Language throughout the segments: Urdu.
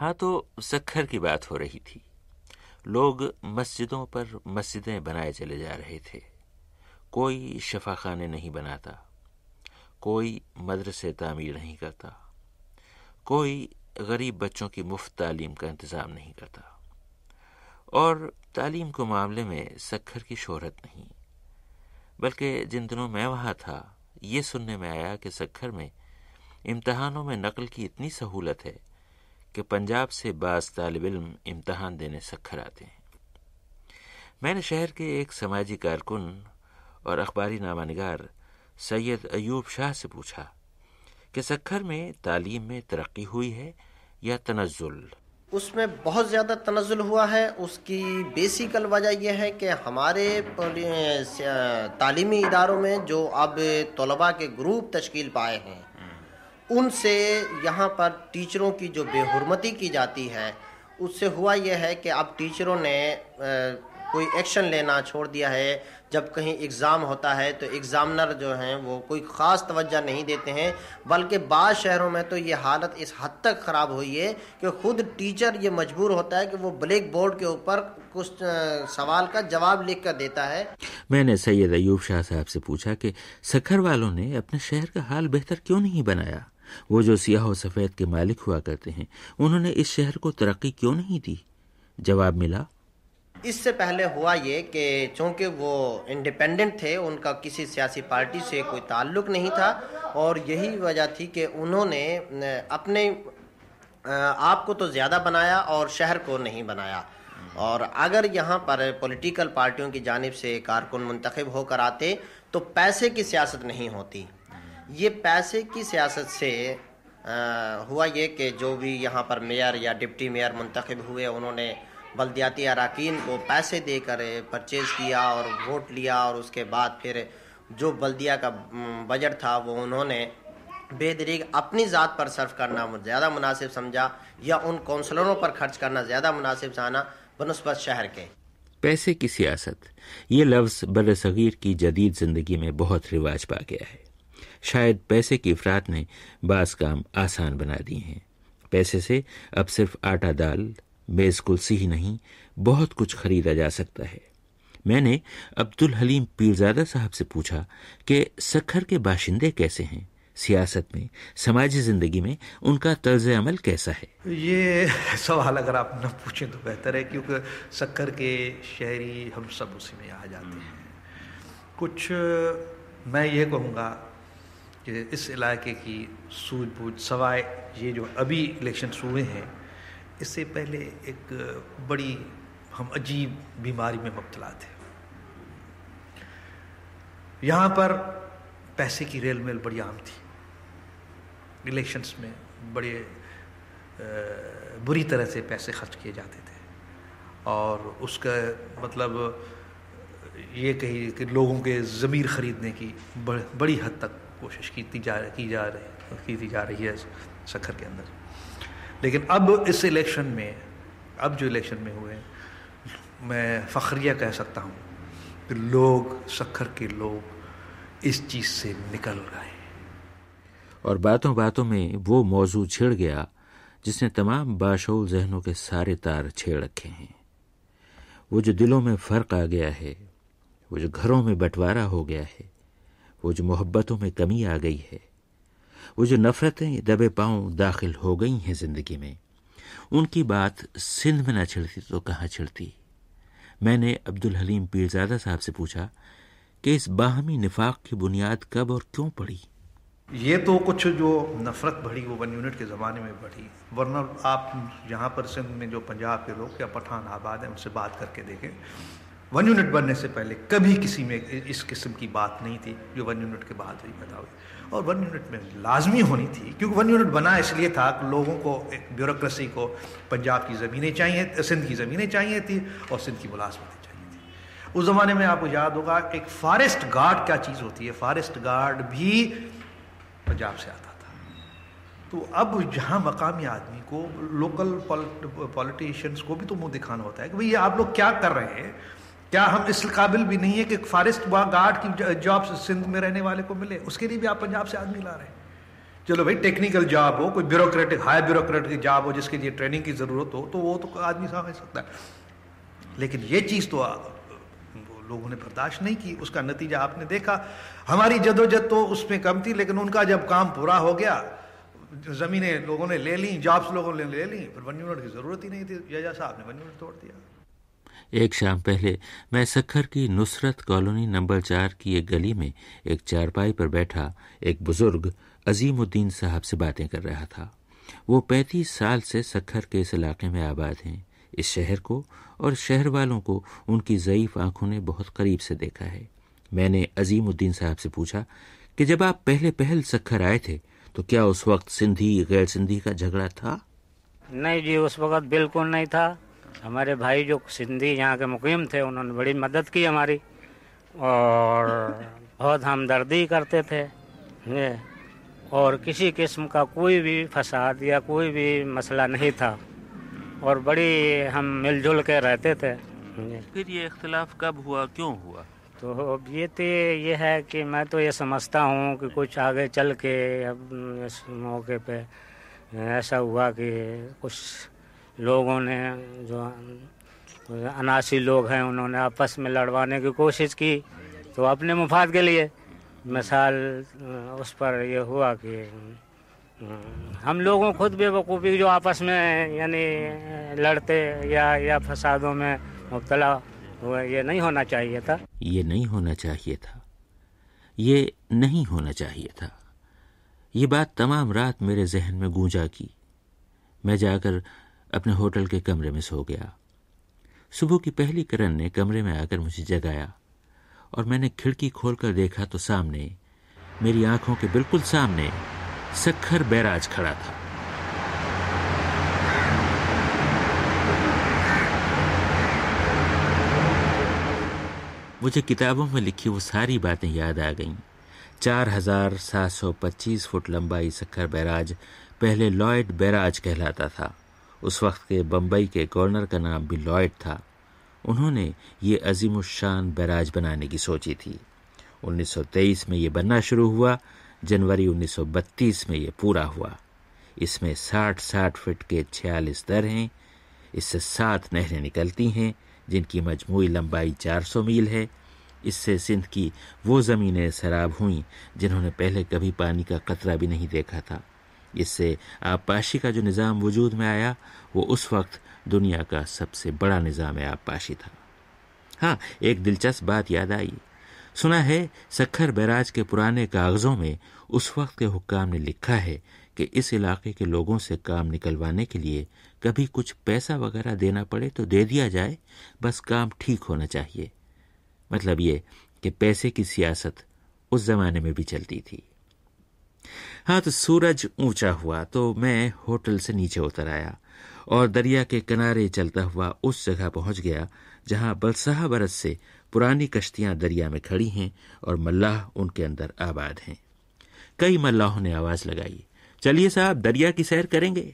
ہاں تو سکھر کی بات ہو رہی تھی۔ لوگ مسجدوں پر مسجدیں بنائے چلے جا رہے تھے۔ کوئی شفا خانے نہیں بناتا، کوئی مدرسے تعمیر نہیں کرتا، کوئی غریب بچوں کی مفت تعلیم کا انتظام نہیں کرتا۔ اور تعلیم کو معاملے میں سکھر کی شہرت نہیں، بلکہ جن دنوں میں وہاں تھا، یہ سننے میں آیا کہ سکھر میں امتحانوں میں نقل کی اتنی سہولت ہے کہ پنجاب سے بعض طالب علم امتحان دینے سکھر آتے ہیں۔ میں نے شہر کے ایک سماجی کارکن اور اخباری نامہ نگار سید ایوب شاہ سے پوچھا کہ سکھر میں تعلیم میں ترقی ہوئی ہے یا تنزل؟ اس میں بہت زیادہ تنزل ہوا ہے۔ اس کی بیسیکل وجہ یہ ہے کہ ہمارے تعلیمی اداروں میں جو اب طلباء کے گروپ تشکیل پائے ہیں ان سے یہاں پر ٹیچروں کی جو بے حرمتی کی جاتی ہے، اس سے ہوا یہ ہے کہ اب ٹیچروں نے کوئی ایکشن لینا چھوڑ دیا ہے۔ جب کہیں اگزام ہوتا ہے تو ایگزامنر جو ہیں وہ کوئی خاص توجہ نہیں دیتے ہیں۔ بلکہ بعض شہروں میں تو یہ حالت اس حد تک خراب ہوئی ہے کہ خود ٹیچر یہ مجبور ہوتا ہے کہ وہ بلیک بورڈ کے اوپر کچھ سوال کا جواب لکھ کر دیتا ہے۔ میں نے سید ایوب شاہ صاحب سے پوچھا کہ سکھر والوں نے اپنے شہر کا حال بہتر کیوں نہیں بنایا؟ وہ جو سیاہ و سفید کے مالک ہوا کرتے ہیں، انہوں نے اس شہر کو ترقی کیوں نہیں دی؟ جواب ملا۔ اس سے پہلے ہوا یہ کہ چونکہ وہ انڈیپینڈنٹ تھے، ان کا کسی سیاسی پارٹی سے کوئی تعلق نہیں تھا، اور یہی وجہ تھی کہ انہوں نے اپنے آپ کو تو زیادہ بنایا اور شہر کو نہیں بنایا۔ اور اگر یہاں پر پولیٹیکل پارٹیوں کی جانب سے کارکن منتخب ہو کر آتے، تو پیسے کی سیاست نہیں ہوتی۔ یہ پیسے کی سیاست سے ہوا یہ کہ جو بھی یہاں پر میئر یا ڈپٹی میئر منتخب ہوئے، انہوں نے بلدیاتی اراکین کو پیسے دے کر پرچیز کیا اور ووٹ لیا اور اس کے بعد پھر جو بلدیہ کا بجٹ تھا، وہ انہوں نے بے دریگ اپنی ذات پر صرف کرنا زیادہ مناسب سمجھا یا ان کونسلروں پر خرچ کرنا زیادہ مناسب سمجھا بنسبت شہر کے۔ پیسے کی سیاست، یہ لفظ بر صغیر کی جدید زندگی میں بہت رواج پا گیا ہے۔ شاید پیسے کی افراد نے بعض کام آسان بنا دیے ہیں۔ پیسے سے اب صرف آٹا دال، بیس کلسی ہی نہیں، بہت کچھ خریدا جا سکتا ہے۔ میں نے عبد الحلیم پیرزادہ صاحب سے پوچھا کہ سکھر کے باشندے کیسے ہیں؟ سیاست میں، سماجی زندگی میں ان کا طرز عمل کیسا ہے؟ یہ سوال اگر آپ نہ پوچھیں تو بہتر ہے، کیونکہ سکھر کے شہری ہم سب اسی میں آ جاتے ہیں۔ کچھ میں یہ کہوں گا کہ اس علاقے کی سوجھ بوجھ سوائے یہ جو ابھی الیکشنس ہوئے ہیں، اس سے پہلے ایک بڑی ہم عجیب بیماری میں مبتلا تھے۔ یہاں پر پیسے کی ریل میل بڑی عام تھی۔ الیکشنس میں بڑے بری طرح سے پیسے خرچ کیے جاتے تھے۔ اور اس کا مطلب یہ کہی کہ لوگوں کے ضمیر خریدنے کی بڑی حد تک کوشش کی جا کی جا رہی کی جا رہی ہے سکھر کے اندر۔ لیکن اب اس الیکشن میں اب جو الیکشن میں ہوئے میں فخریہ کہہ سکتا ہوں کہ لوگ، سکھر کے لوگ اس چیز سے نکل گئے۔ اور باتوں باتوں میں وہ موضوع چھڑ گیا جس نے تمام باشول ذہنوں کے سارے تار چھیڑ رکھے ہیں۔ وہ جو دلوں میں فرق آ گیا ہے، وہ جو گھروں میں بٹوارا ہو گیا ہے وہ جو محبتوں میں کمی آ گئی ہے، وہ جو نفرتیں دبے پاؤں داخل ہو گئی ہیں زندگی میں، ان کی بات سندھ میں نہ چھڑتی تو کہاں چھڑتی؟ میں نے عبد الحلیم پیرزادہ صاحب سے پوچھا کہ اس باہمی نفاق کی بنیاد کب اور کیوں پڑی؟ یہ تو کچھ جو نفرت بڑھی وہ ون یونٹ کے زمانے میں بڑھی، ورنہ آپ یہاں پر سندھ میں جو پنجاب کے لوگ یا پٹھان آباد ہیں، ان سے بات کر کے دیکھیں۔ ون یونٹ بننے سے پہلے کبھی کسی میں اس قسم کی بات نہیں تھی جو ون یونٹ کے بعد ہوئی پیدا ہوئی۔ اور ون یونٹ میں لازمی ہونی تھی کیونکہ ون یونٹ بنا اس لیے تھا کہ لوگوں کو ایک بیوروکریسی کو پنجاب کی زمینیں چاہیے سندھ کی زمینیں چاہیے تھی اور سندھ کی ملازمتیں چاہیے تھی۔ اس زمانے میں آپ کو یاد ہوگا ایک فارسٹ گارڈ کیا چیز ہوتی ہے؟ فارسٹ گارڈ بھی پنجاب سے آتا تھا۔ تو اب جہاں مقامی آدمی کو لوکل پولیٹیشینس کو بھی تو منہ دکھانا ہوتا ہے کہ بھئی آپ لوگ کیا کر رہے ہیں؟ کیا ہم اس قابل بھی نہیں ہے کہ فارسٹ گارڈ کی جاب سندھ میں رہنے والے کو ملے؟ اس کے لیے بھی آپ پنجاب سے آدمی لا رہے ہیں۔ چلو بھائی ٹیکنیکل جاب ہو، کوئی بیوروکریٹک ہائی بیوروکریٹک جاب ہو جس کے لیے ٹریننگ کی ضرورت ہو، تو وہ تو آدمی سمجھ سکتا ہے۔ لیکن یہ چیز تو لوگوں نے برداشت نہیں کی، اس کا نتیجہ آپ نے دیکھا۔ ہماری جدوجہد تو اس میں کم تھی، لیکن ان کا جب کام پورا ہو گیا، زمینیں لوگوں نے لے لیں جابس لوگوں نے لے لیں، پھر ون یونٹ کی ضرورت ہی نہیں تھی۔ ججا صاحب نے ون یونٹ توڑ دیا۔ ایک شام پہلے میں سکھر کی نصرت کالونی نمبر چار کی ایک گلی میں ایک چارپائی پر بیٹھا، ایک بزرگ عظیم الدین صاحب سے باتیں کر رہا تھا۔ وہ پینتیس سال سے سکھر کے اس علاقے میں آباد ہیں۔ اس شہر کو اور شہر والوں کو ان کی ضعیف آنکھوں نے بہت قریب سے دیکھا ہے۔ میں نے عظیم الدین صاحب سے پوچھا کہ جب آپ پہلے پہل سکھر آئے تھے تو کیا اس وقت سندھی، غیر سندھی کا جھگڑا تھا؟ نہیں جی اس وقت بالکل نہیں تھا۔ ہمارے بھائی جو سندھی یہاں کے مقیم تھے انہوں نے بڑی مدد کی ہماری اور بہت ہمدردی کرتے تھے۔ اور کسی قسم کا کوئی بھی فساد یا کوئی بھی مسئلہ نہیں تھا۔ اور بڑی ہم مل جل کے رہتے تھے۔ پھر یہ اختلاف کب ہوا؟ کیوں ہوا؟ تو یہ تو یہ ہے کہ میں تو یہ سمجھتا ہوں کہ کچھ آگے چل کے اب اس موقع پہ ایسا ہوا کہ کچھ لوگوں نے جو اناسی لوگ ہیں، انہوں نے آپس میں لڑوانے کی کوشش کی تو اپنے مفاد کے لیے مثال، اس پر یہ ہوا کہ، ہم لوگوں خود بے وقوفی جو آپس میں یعنی لڑتے یا یا فسادوں میں مبتلا ہوئے، یہ نہیں ہونا چاہیے تھا۔ یہ نہیں ہونا چاہیے تھا۔ یہ نہیں ہونا چاہیے تھا۔ یہ بات تمام رات میرے ذہن میں گونجا کی۔ میں جا کر اپنے ہوٹل کے کمرے میں سو گیا۔ صبح کی پہلی کرن نے کمرے میں آ کر مجھے جگایا اور میں نے کھڑکی کھول کر دیکھا تو سامنے، میری آنکھوں کے بالکل سامنے، سکھر بیراج کھڑا تھا۔ مجھے کتابوں میں لکھی وہ ساری باتیں یاد آ گئیں۔ چار ہزار سات سو پچیس فٹ لمبائی سکھر بیراج پہلے لوئڈ بیراج کہلاتا تھا۔ اس وقت کے بمبئی کے گورنر کا نام بھی لوئڈ تھا۔ انہوں نے یہ عظیم الشان بیراج بنانے کی سوچی تھی۔ انیس سو تیئیس میں یہ بننا شروع ہوا، جنوری انیس سو بتیس میں یہ پورا ہوا۔ اس میں ساٹھ ساٹھ فٹ کے چھیالیس در ہیں۔ اس سے سات نہریں نکلتی ہیں، جن کی مجموعی لمبائی چار سو میل ہے۔ اس سے سندھ کی وہ زمینیں سراب ہوئیں جنہوں نے پہلے کبھی پانی کا قطرہ بھی نہیں دیکھا تھا۔ اس سے آبپاشی کا جو نظام وجود میں آیا، وہ اس وقت دنیا کا سب سے بڑا نظام آبپاشی تھا۔ ہاں ایک دلچسپ بات یاد آئی۔ سنا ہے، سکھر بیراج کے پرانے کاغذوں میں اس وقت کے حکام نے لکھا ہے کہ اس علاقے کے لوگوں سے کام نکلوانے کے لیے کبھی کچھ پیسہ وغیرہ دینا پڑے تو دے دیا جائے، بس کام ٹھیک ہونا چاہیے۔ مطلب یہ کہ پیسے کی سیاست اس زمانے میں بھی چلتی تھی۔ ہاں تو سورج اونچا ہوا تو میں ہوٹل سے نیچے اتر آیا اور دریا کے کنارے چلتا ہوا اس جگہ پہنچ گیا جہاں بلسہ برس سے پرانی کشتیاں دریا میں کھڑی ہیں اور ملاح ان کے اندر آباد ہیں۔ کئی ملاحوں نے آواز لگائی، چلیے صاحب، دریا کی سیر کریں گے۔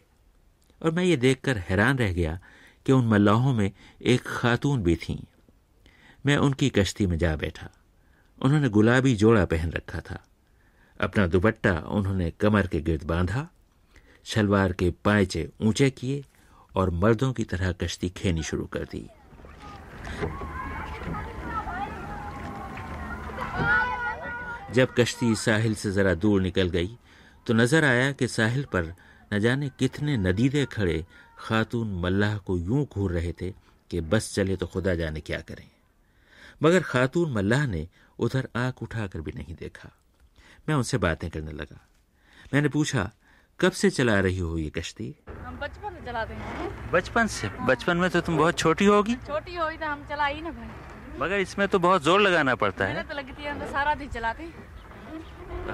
اور میں یہ دیکھ کر حیران رہ گیا کہ ان ملاحوں میں ایک خاتون بھی تھیں۔ میں ان کی کشتی میں جا بیٹھا۔ انہوں نے گلابی جوڑا پہن رکھا تھا۔ اپنا دوپٹہ انہوں نے کمر کے گرد باندھا، شلوار کے پائچے اونچے کیے اور مردوں کی طرح کشتی کھینی شروع کر دی۔ جب کشتی ساحل سے ذرا دور نکل گئی تو نظر آیا کہ ساحل پر نہ جانے کتنے ندیدے کھڑے خاتون ملاح کو یوں گھور رہے تھے کہ بس چلے تو خدا جانے کیا کریں۔ مگر خاتون ملاح نے ادھر آنکھ اٹھا کر بھی نہیں دیکھا۔ میں ان سے باتیں کرنے لگا۔ میں نے پوچھا کب سے چلا رہی ہو یہ کشتی؟ ہم بچپن سے چلاتے ہیں۔ بچپن سے؟ بچپن میں تو تم بہت چھوٹی ہوگی۔ چھوٹی ہوئی تو ہم چلائی نا بھائی۔ مگر اس میں تو بہت زور لگانا پڑتا ہے۔ محنت لگتی ہے ہم تو سارا دن چلاتے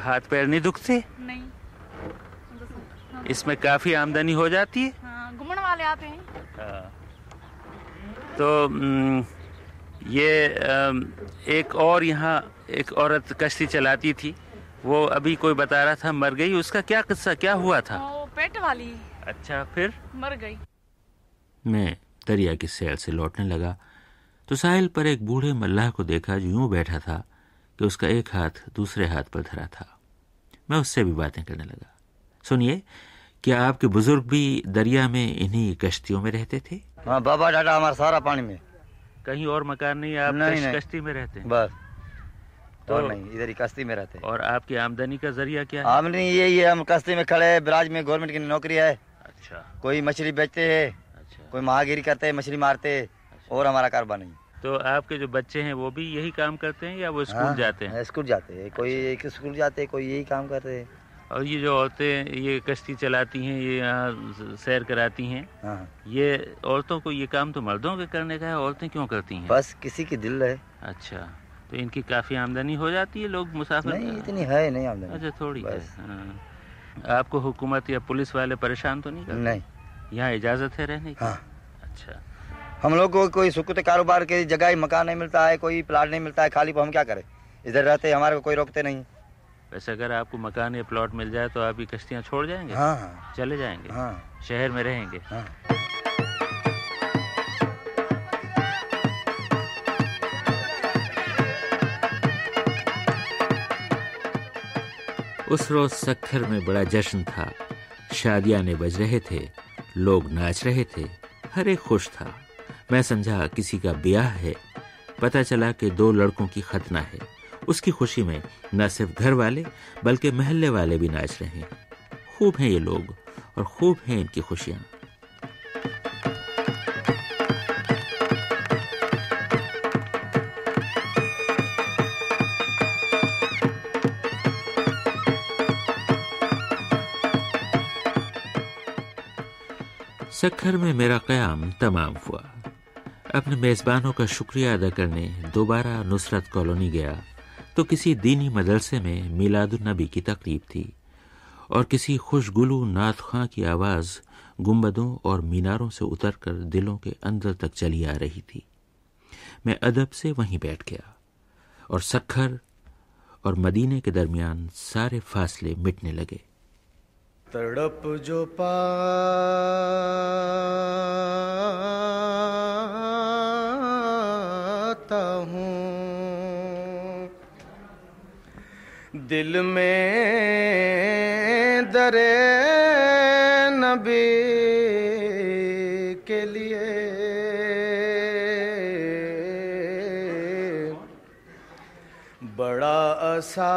ہاتھ پیر نہیں دکھتے؟ نہیں۔ اس میں کافی آمدنی ہو جاتی ہے؟ ہاں گھومنے والے آتے ہیں۔ تو یہ ایک اور یہاں ایک عورت کشتی چلاتی تھی۔ وہ ابھی کوئی بتا رہا تھا مر گئی اس کا کیا قصہ کیا ہوا تھا؟ پیٹ والی۔ اچھا پھر؟ مر گئی۔ میں دریا کی سیل سے لوٹنے لگا تو ساحل پر ایک بوڑھے ملاح کو دیکھا جو یوں بیٹھا تھا کہ اس کا ایک ہاتھ دوسرے ہاتھ پر دھرا تھا۔ میں اس سے بھی باتیں کرنے لگا۔ سنیے کیا آپ کے بزرگ بھی دریا میں انہی کشتیوں میں رہتے تھے؟ ہاں بابا ڈاڈا ہمارا سارا پانی میں۔ کہیں اور مکان نہیں آپ۔ کشتی میں رہتے ہیں۔ بس۔ تو- اور نہیں ادھر ہی کشتی میں رہتے اور آپ کی آمدنی کا ذریعہ کیا ہے؟ آمدنی یہی ہے ہم کشتی میں کھڑے ہیں براج میں گورنمنٹ کی نوکری ہے۔ اچھا۔ کوئی مچھلی بیچتے ہیں اچھا۔ کوئی مہاگیری کرتے ہیں مچھلی مارتے ہیں، اور ہمارا کاروبار نہیں۔ تو آپ کے جو بچے ہیں وہ بھی یہی کام کرتے ہیں یا وہ اسکول ہاں، جاتے ہیں؟ اسکول جاتے ہیں کوئی ایک اسکول جاتے ہیں کوئی یہی کام کرتے ہیں۔ اور یہ جو عورتیں یہ کشتی چلاتی ہیں یہ یہاں سیر کراتی ہیں ہاں۔ یہ عورتوں کو یہ کام تو مردوں کے کرنے کا ہے عورتیں کیوں کرتی ہیں؟ بس کسی کی دل ہے اچھا۔ تو ان کی کافی آمدنی ہو جاتی ہے لوگ مسافر نہیں اتنی ہے نہیں آمدنی۔ اچھا تھوڑی۔ ہاں۔ آپ کو حکومت یا پولیس والے پریشان تو نہیں کرتے؟ نہیں۔ یہاں اجازت ہے رہنے کی؟ ہاں۔ اچھا۔ ہم لوگ کو کوئی سکوت کاروبار کی جگہ ہی مکان نہیں ملتا ہے کوئی پلاٹ نہیں ملتا ہے خالی ہم کیا کریں؟ ادھر رہتے ہیں، ہمارے کو کوئی روکتے نہیں۔ ویسے اگر آپ کو مکان یا پلاٹ مل جائے تو آپ یہ کشتیاں چھوڑ جائیں گے؟ ہاں ہاں۔ چلے جائیں گے؟ ہاں۔ شہر میں رہیں گے؟ ہاں۔ اس روز سکھر میں بڑا جشن تھا۔ شادیاں نے بج رہے تھے، لوگ ناچ رہے تھے، ہر ایک خوش تھا۔ میں سمجھا کسی کا بیاہ ہے۔ پتہ چلا کہ دو لڑکوں کی ختنہ ہے۔ اس کی خوشی میں نہ صرف گھر والے بلکہ محلے والے بھی ناچ رہے ہیں۔ خوب ہیں یہ لوگ اور خوب ہیں ان کی خوشیاں۔ سکھر میں میرا قیام تمام ہوا۔ اپنے میزبانوں کا شکریہ ادا کرنے دوبارہ نصرت کالونی گیا تو کسی دینی مدرسے میں میلاد النبی کی تقریب تھی اور کسی خوشگلو نعت خاں کی آواز گنبدوں اور میناروں سے اتر کر دلوں کے اندر تک چلی آ رہی تھی۔ میں ادب سے وہیں بیٹھ گیا اور سکھر اور مدینے کے درمیان سارے فاصلے مٹنے لگے۔ تڑپ جو پاتا ہوں۔ دل میں در نبی کے لیے بڑا سا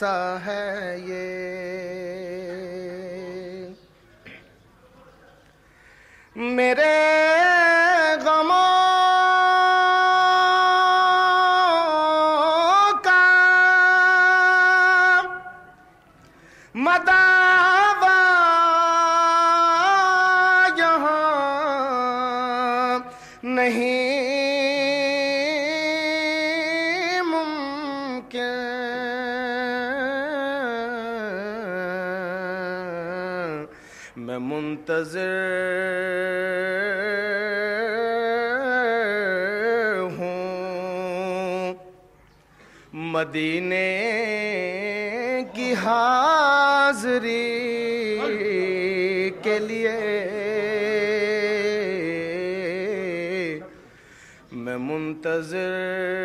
سا ہے یہ۔ میرے میں منتظر ہوں۔ مدینے کی حاضری کے لیے میں منتظر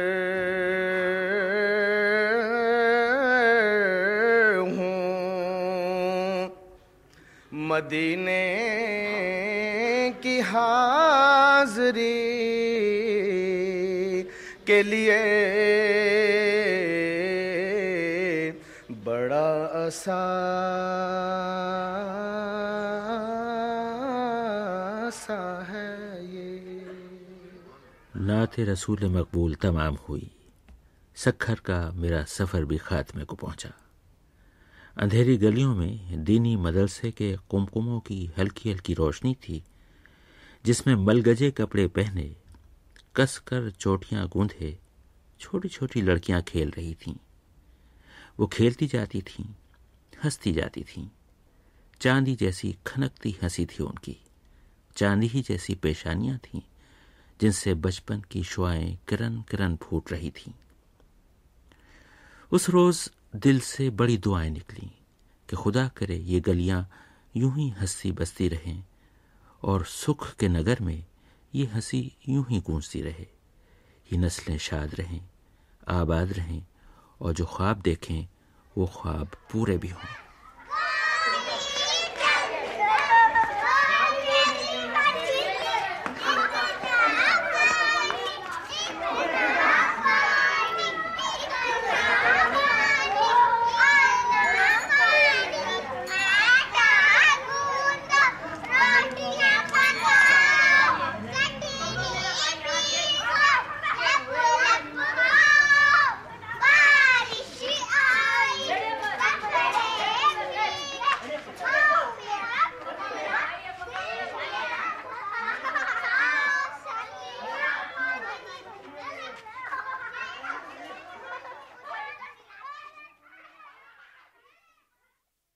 مدینے کی حاضری کے لیے بڑا سا ہے یہ۔ نعت رسول مقبول تمام ہوئی، سکھر کا میرا سفر بھی خاتمے کو پہنچا۔ اندھیری گلیوں میں دینی مدرسے کے کمکموں کی ہلکی ہلکی روشنی تھی، جس میں ملگجے کپڑے پہنے کس کر چوٹیاں گوندھے چھوٹی چھوٹی لڑکیاں کھیل رہی تھیں۔ وہ کھیلتی جاتی تھیں، ہنستی جاتی تھیں۔ چاندی جیسی کھنکتی ہنسی تھی ان کی۔ چاندی ہی جیسی پیشانیاں تھیں، جن سے بچپن کی شعائیں کرن کرن پھوٹ رہی تھیں۔ اس روز دل سے بڑی دعائیں نکلیں کہ خدا کرے یہ گلیاں یوں ہی ہنسی بستی رہیں اور سکھ کے نگر میں یہ ہنسی یوں ہی گونجتی رہے۔ یہ نسلیں شاد رہیں، آباد رہیں اور جو خواب دیکھیں وہ خواب پورے بھی ہوں۔